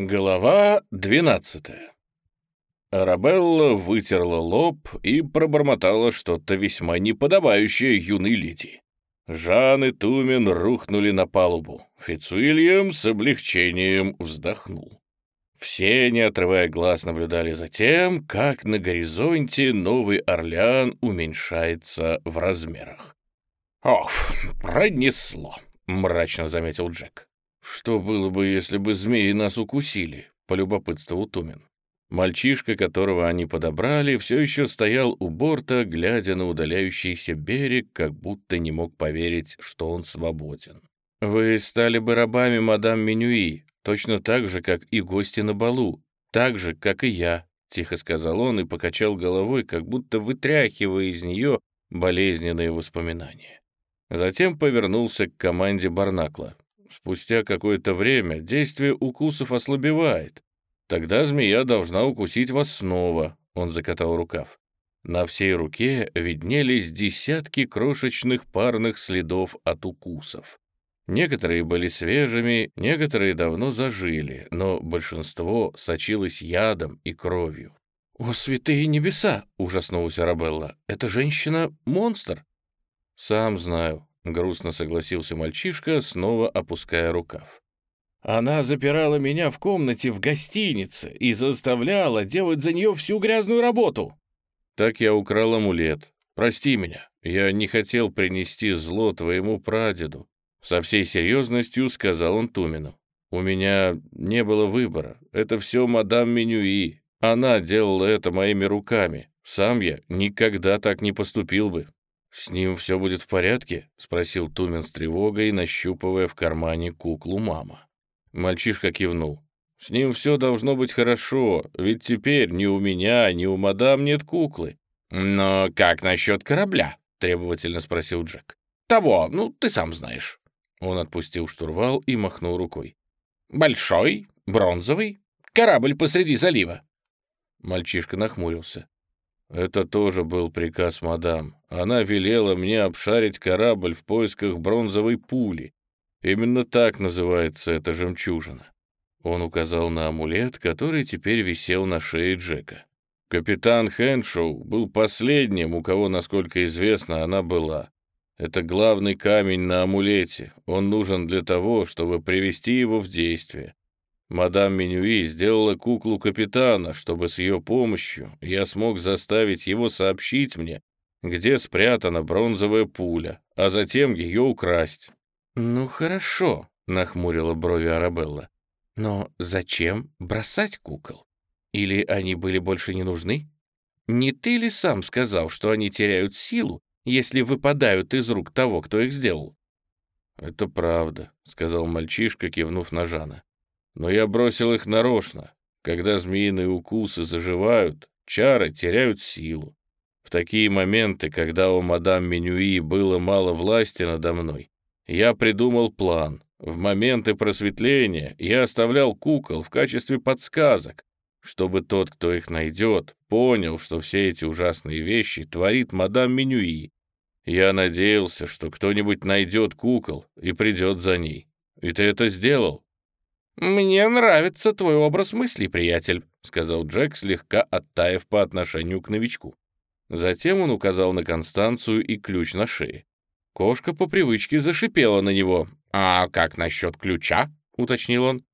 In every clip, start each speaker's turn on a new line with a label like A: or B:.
A: Глава двенадцатая. Арабелла вытерла лоб и пробормотала что-то весьма неподобающее юной леди. Жан и Тумен рухнули на палубу. Фицуильям с облегчением вздохнул. Все, не отрывая глаз, наблюдали за тем, как на горизонте Новый Орлеан уменьшается в размерах. «Ох, пронесло!» — мрачно заметил Джек. «Что было бы, если бы змеи нас укусили?» — полюбопытствовал Тумин. Мальчишка, которого они подобрали, все еще стоял у борта, глядя на удаляющийся берег, как будто не мог поверить, что он свободен. «Вы стали бы рабами мадам Менюи, точно так же, как и гости на балу, так же, как и я», — тихо сказал он и покачал головой, как будто вытряхивая из нее болезненные воспоминания. Затем повернулся к команде Барнакла. Спустя какое-то время действие укусов ослабевает. Тогда змея должна укусить вас снова, он закатал рукав. На всей руке виднелись десятки крошечных парных следов от укусов. Некоторые были свежими, некоторые давно зажили, но большинство сочилось ядом и кровью. «О, святые небеса!» — ужаснулась Арабелла. «Эта женщина — монстр!» «Сам знаю», — грустно согласился мальчишка, снова опуская рукав. «Она запирала меня в комнате в гостинице и заставляла делать за нее всю грязную работу». «Так я украл амулет. Прости меня. Я не хотел принести зло твоему прадеду». Со всей серьезностью сказал он Тумину. «У меня не было выбора. Это все мадам Менюи. Она делала это моими руками. Сам я никогда так не поступил бы». «С ним все будет в порядке?» — спросил Тумен с тревогой, нащупывая в кармане куклу мама. Мальчишка кивнул. «С ним все должно быть хорошо, ведь теперь ни у меня, ни у мадам нет куклы». «Но как насчет корабля?» — требовательно спросил Джек. «Того, ну, ты сам знаешь». Он отпустил штурвал и махнул рукой. «Большой, бронзовый, корабль посреди залива». Мальчишка нахмурился. Это тоже был приказ мадам. Она велела мне обшарить корабль в поисках бронзовой пули. Именно так называется эта жемчужина. Он указал на амулет, который теперь висел на шее Джека. Капитан Хэншоу был последним, у кого, насколько известно, она была. Это главный камень на амулете. Он нужен для того, чтобы привести его в действие. Мадам Менюи сделала куклу капитана, чтобы с ее помощью я смог заставить его сообщить мне, где спрятана бронзовая пуля, а затем ее украсть. «Ну хорошо», — нахмурила брови Арабелла. «Но зачем бросать кукол? Или они были больше не нужны? Не ты ли сам сказал, что они теряют силу, если выпадают из рук того, кто их сделал?» «Это правда», — сказал мальчишка, кивнув на Жана. Но я бросил их нарочно. Когда змеиные укусы заживают, чары теряют силу. В такие моменты, когда у мадам Менюи было мало власти надо мной, я придумал план. В моменты просветления я оставлял кукол в качестве подсказок, чтобы тот, кто их найдет, понял, что все эти ужасные вещи творит мадам Менюи. Я надеялся, что кто-нибудь найдет кукол и придет за ней. И ты это сделал. «Мне нравится твой образ мыслей, приятель», — сказал Джек, слегка оттаив по отношению к новичку. Затем он указал на Констанцию и ключ на шее. Кошка по привычке зашипела на него. «А как насчет ключа?» — уточнил он.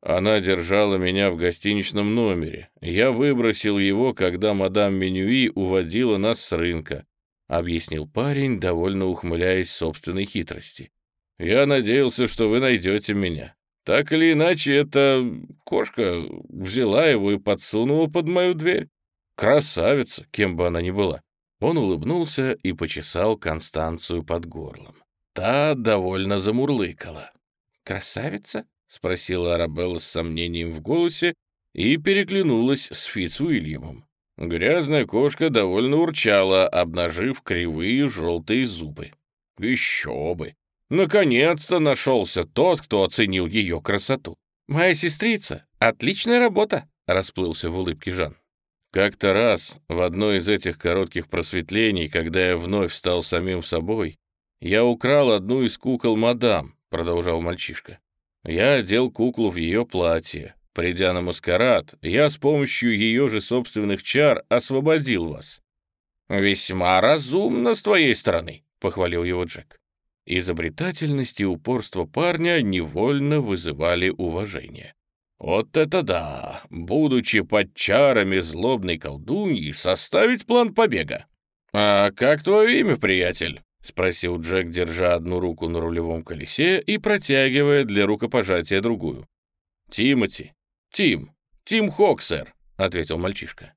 A: Она держала меня в гостиничном номере. Я выбросил его, когда мадам Менюи уводила нас с рынка, — объяснил парень, довольно ухмыляясь собственной хитрости. Я надеялся, что вы найдете меня. Так или иначе, эта кошка взяла его и подсунула под мою дверь. Красавица, кем бы она ни была. Он улыбнулся и почесал Констанцию под горлом. Та довольно замурлыкала. «Красавица?» — спросила Арабелла с сомнением в голосе и переглянулась с Фитц Уильямом. Грязная кошка довольно урчала, обнажив кривые желтые зубы. «Еще бы! Наконец-то нашелся тот, кто оценил ее красоту. «Моя сестрица! Отличная работа!» — расплылся в улыбке Жан. Как-то раз, в одно из этих коротких просветлений, когда я вновь стал самим собой, я украл одну из кукол мадам, — продолжал мальчишка. Я одел куклу в ее платье, Придя на маскарад, я с помощью ее же собственных чар освободил вас». «Весьма разумно с твоей стороны», — похвалил его Джек. Изобретательность и упорство парня невольно вызывали уважение. «Вот это да! Будучи под чарами злобной колдуньи, составить план побега!» «А как твое имя, приятель?» — спросил Джек, держа одну руку на рулевом колесе и протягивая для рукопожатия другую. «Тимати. Тим. Тим Хок, сэр», — ответил мальчишка.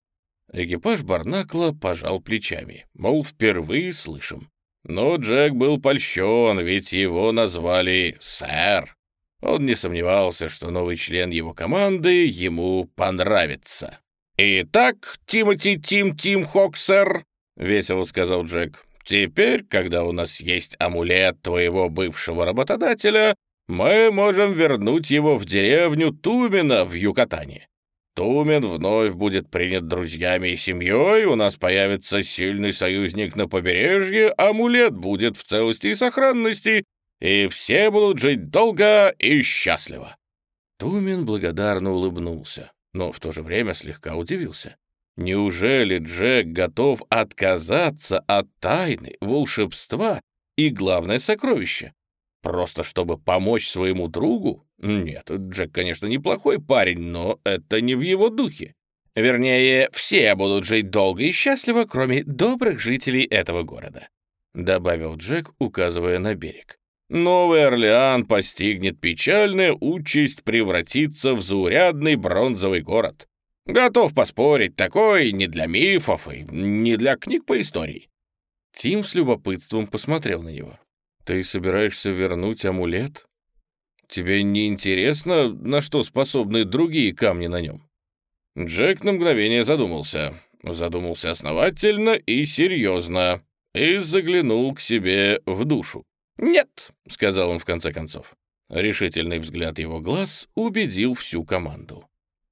A: Экипаж Барнакла пожал плечами, мол, впервые слышим. Но Джек был польщен, ведь его назвали «сэр». Он не сомневался, что новый член его команды ему понравится. «Итак, Тимоти Тим Тим Хоксер», — весело сказал Джек, «теперь, когда у нас есть амулет твоего бывшего работодателя, мы можем вернуть его в деревню Тумина в Юкатане. Тумен вновь будет принят друзьями и семьей, у нас появится сильный союзник на побережье, амулет будет в целости и сохранности, и все будут жить долго и счастливо». Тумен благодарно улыбнулся, но в то же время слегка удивился. Неужели Джек готов отказаться от тайны, волшебства и, главное, сокровища? Просто чтобы помочь своему другу? Нет, Джек, конечно, неплохой парень, но это не в его духе. Вернее, все будут жить долго и счастливо, кроме добрых жителей этого города», — добавил Джек, указывая на берег. «Новый Орлеан постигнет печальная участь превратиться в заурядный бронзовый город. Готов поспорить, такой не для мифов и не для книг по истории». Тим с любопытством посмотрел на него. «Ты собираешься вернуть амулет? Тебе не интересно, на что способны другие камни на нем?» Джек на мгновение задумался. Задумался основательно и серьезно. И заглянул к себе в душу. «Нет», — сказал он в конце концов. Решительный взгляд его глаз убедил всю команду.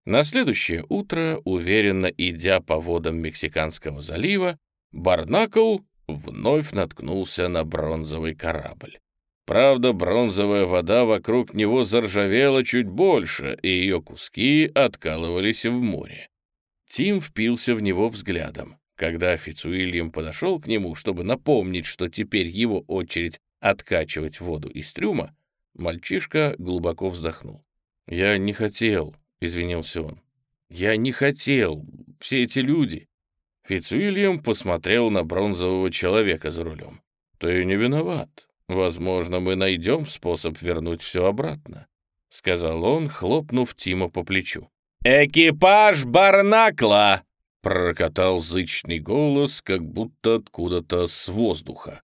A: На следующее утро, уверенно идя по водам Мексиканского залива, Барнакл вновь наткнулся на бронзовый корабль. Правда, бронзовая вода вокруг него заржавела чуть больше, и ее куски откалывались в море. Тим впился в него взглядом. Когда Фицуильям подошел к нему, чтобы напомнить, что теперь его очередь откачивать воду из трюма, мальчишка глубоко вздохнул. «Я не хотел», — извинился он. «Я не хотел. Все эти люди. Фицуильям посмотрел на бронзового человека за рулем. «Ты не виноват. Возможно, мы найдем способ вернуть все обратно», — сказал он, хлопнув Тима по плечу. «Экипаж Барнакла!» — пророкотал зычный голос, как будто откуда-то с воздуха.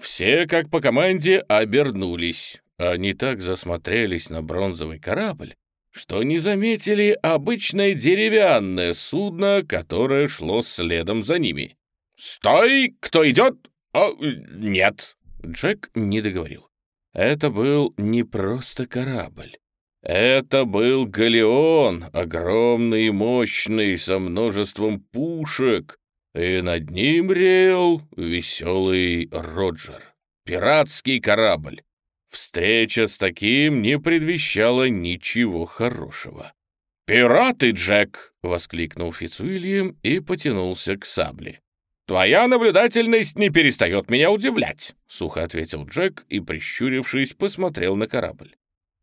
A: Все, как по команде, обернулись. Они так засмотрелись на бронзовый корабль, что не заметили обычное деревянное судно, которое шло следом за ними. «Стой! Кто идет?» «О, нет!» Джек не договорил. Это был не просто корабль. Это был галеон, огромный и мощный, со множеством пушек, и над ним реял веселый Роджер. Пиратский корабль. Встреча с таким не предвещала ничего хорошего. «Пираты, Джек!» — воскликнул Фицуильям и потянулся к сабле. «Твоя наблюдательность не перестает меня удивлять», — сухо ответил Джек и, прищурившись, посмотрел на корабль.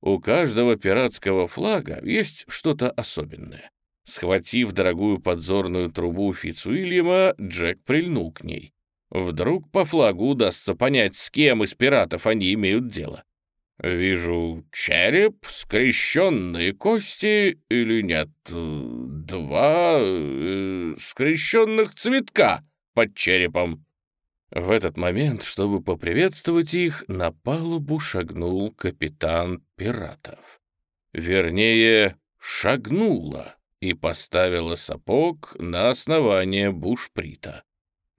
A: У каждого пиратского флага есть что-то особенное. Схватив дорогую подзорную трубу Фицуильяма, Джек прильнул к ней. Вдруг по флагу удастся понять, с кем из пиратов они имеют дело. Вижу череп, скрещенные кости или нет, два э, скрещенных цветка под черепом. В этот момент, чтобы поприветствовать их, на палубу шагнул капитан пиратов. Вернее, шагнула и поставила сапог на основание бушприта.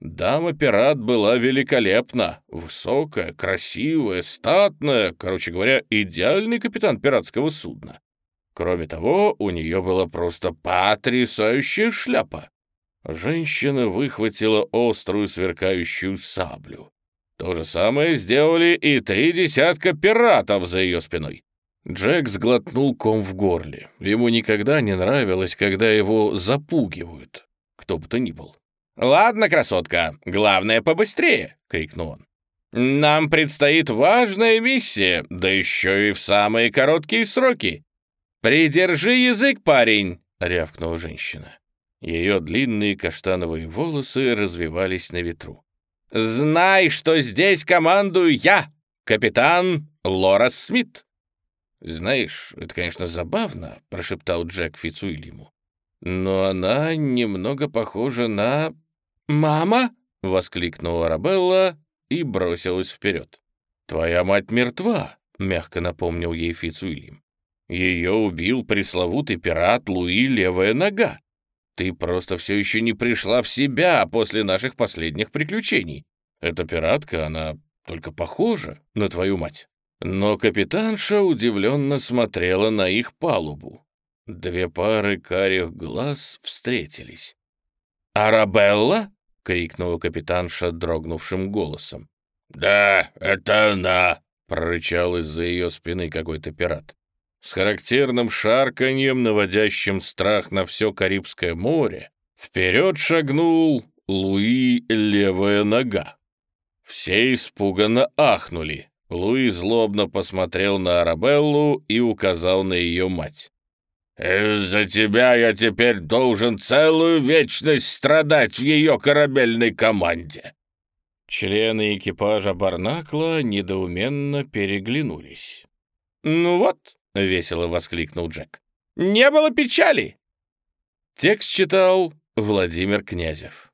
A: Дама-пират была великолепна, высокая, красивая, статная, короче говоря, идеальный капитан пиратского судна. Кроме того, у нее была просто потрясающая шляпа. Женщина выхватила острую сверкающую саблю. То же самое сделали и три десятка пиратов за ее спиной. Джек сглотнул ком в горле. Ему никогда не нравилось, когда его запугивают, кто бы то ни был. «Ладно, красотка, главное побыстрее!» — крикнул он. «Нам предстоит важная миссия, да еще и в самые короткие сроки. Придержи язык, парень!» — рявкнула женщина. Ее длинные каштановые волосы развивались на ветру. «Знай, что здесь командую я, капитан Лорас Смит!» «Знаешь, это, конечно, забавно», — прошептал Джек Фицуильяму. «Но она немного похожа на...» «Мама!» — воскликнула Арабелла и бросилась вперед. «Твоя мать мертва», — мягко напомнил ей Фицуильям. «Ее убил пресловутый пират Луи Левая Нога. Ты просто все еще не пришла в себя после наших последних приключений. Эта пиратка, она только похожа на твою мать». Но капитанша удивленно смотрела на их палубу. Две пары карих глаз встретились. «Арабелла?» — крикнула капитанша дрогнувшим голосом. «Да, это она!» — прорычал из-за ее спины какой-то пират. С характерным шарканьем, наводящим страх на все Карибское море, вперед шагнул Луи левая нога. Все испуганно ахнули. Луи злобно посмотрел на Арабеллу и указал на ее мать. «Из-за тебя я теперь должен целую вечность страдать в ее корабельной команде!» Члены экипажа Барнакла недоуменно переглянулись. «Ну вот», — весело воскликнул Джек, — «не было печали!» Текст читал Владимир Князев.